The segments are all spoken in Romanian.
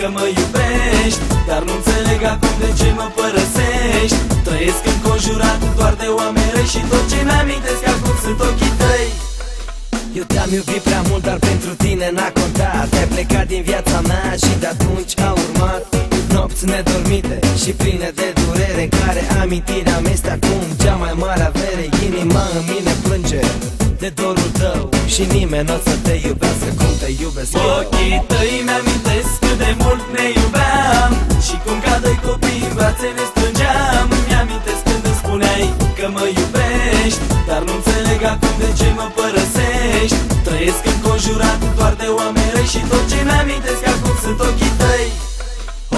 că mă iubești Dar nu înțeleg acum de ce mă părăsești. Trăiesc înconjurat doar de oameni răi Și tot ce-mi amintesc acum sunt ochii tăi. Eu te-am iubit prea mult, dar pentru tine n-a contat. Ai plecat din viața mea și de atunci a urmat. Nopți nedormite și pline de durere În care amintirea mea este acum cea mai mare avere. Inima în mine plânge de dorul tău Și nimeni nu o să te iubească cum te iubesc Ochii spuneai că mă iubești Dar nu înțeleg acum de ce mă părăsești. Trăiesc înconjurat doar de oameni răi Și tot ce mi-amintesc acum sunt ochii tăi.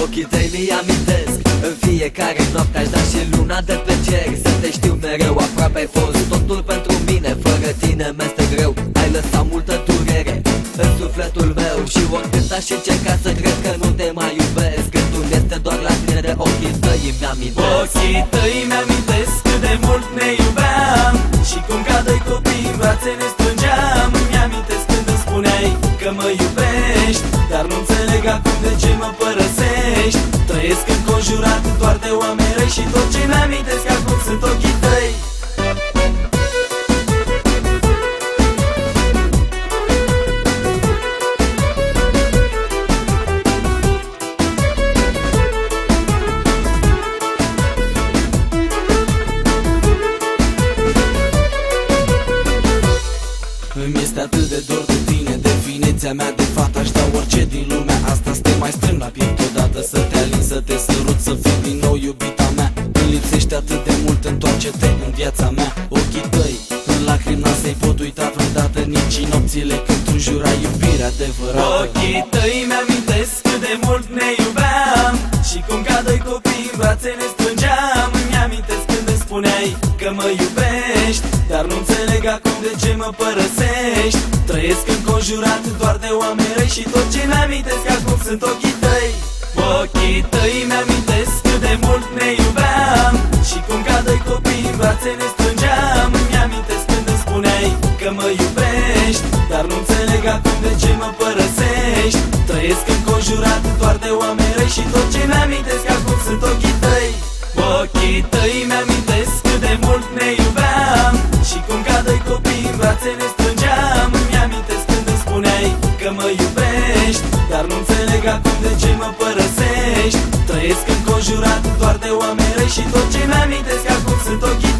Ochii tăi mi amintesc În fiecare noapte aș da și luna de pe cer Să te știu mereu aproape ai fost totul pentru mine Fără tine mi-este greu. Ai lăsat multă durere în sufletul meu Și oricând aș încerca ochii tăi mi-amintesc Ochii tăi mi-amintesc cât de mult ne iubeam. Și cum ca doi copii în brațe ne strângeam. Mi-amintesc când îmi spuneai că mă iubești Dar nu înțeleg acum de ce mă părăsești. Trăiesc înconjurat doar de oameni răi Și tot ce mi-amintesc este atât de dor de tine Definiția mea de fată Aș da orice din lumea asta Să te mai strâng la piept odată Să te alin, să te sărut Să fii din nou iubita mea. Îmi lipsești atât de mult Întoarce-te în viața mea. Ochii tăi în lacrimi să-i pot uita vreodată Nici în nopțile când tu jura iubirea adevărată. Ochii tăi mi-amintesc cât de mult ne iubeam Și cum ca doi copii în brațe Dar nu înțeleg acum de ce mă părăsești. Trăiesc înconjurat doar de oameni răi Și tot ce mi-amintesc acum sunt ochii tăi. Ochii tăi mi-amintesc cât de mult ne iubeam. Și cum ca doi copii în brațe ne strângeam. Îmi amintesc când îmi spuneai că mă iubești. Dar nu înțeleg acum de ce mă părăsești. Trăiesc înconjurat doar de oameni răi Și tot ce mi-amintesc acum sunt ochii tăi. Ochii tăi mi-amintesc brațe ne strângeam. Îmi amintesc când îmi spuneai că mă iubești Dar nu înțeleg acum de ce mă părăsești. Trăiesc înconjurat doar de oameni răi Și tot ce mi-amintesc acum sunt ochii